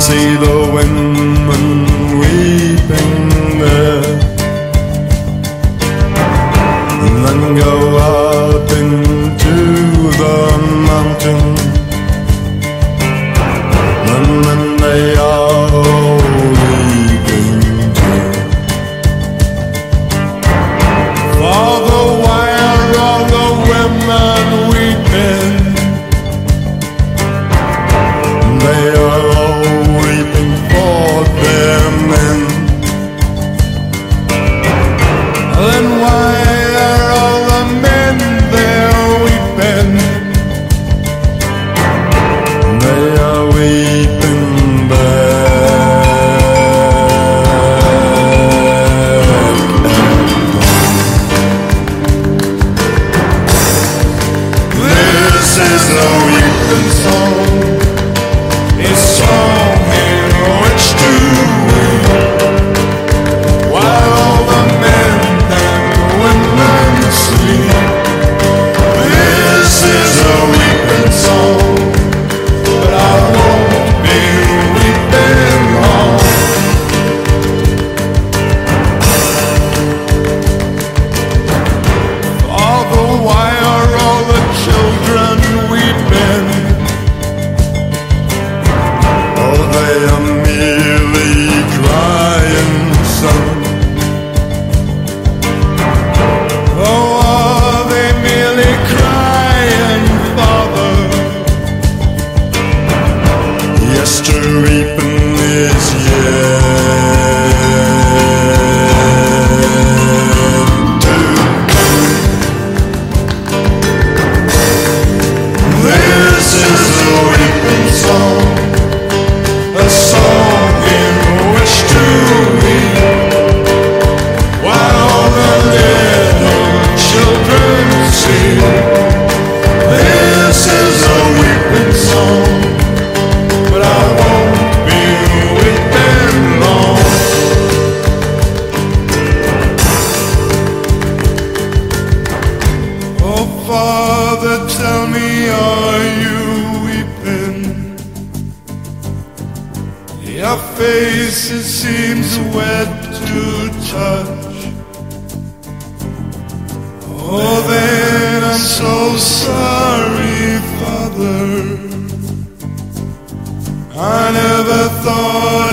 see the women weeping there And then go up into the mountain And then they are. is no use. Father, tell me, are you weeping? Your face, it seems wet to touch. Oh, then I'm so sorry, Father. I never thought.